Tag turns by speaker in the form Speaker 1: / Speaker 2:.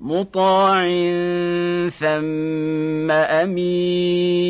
Speaker 1: مطاع ثم أمين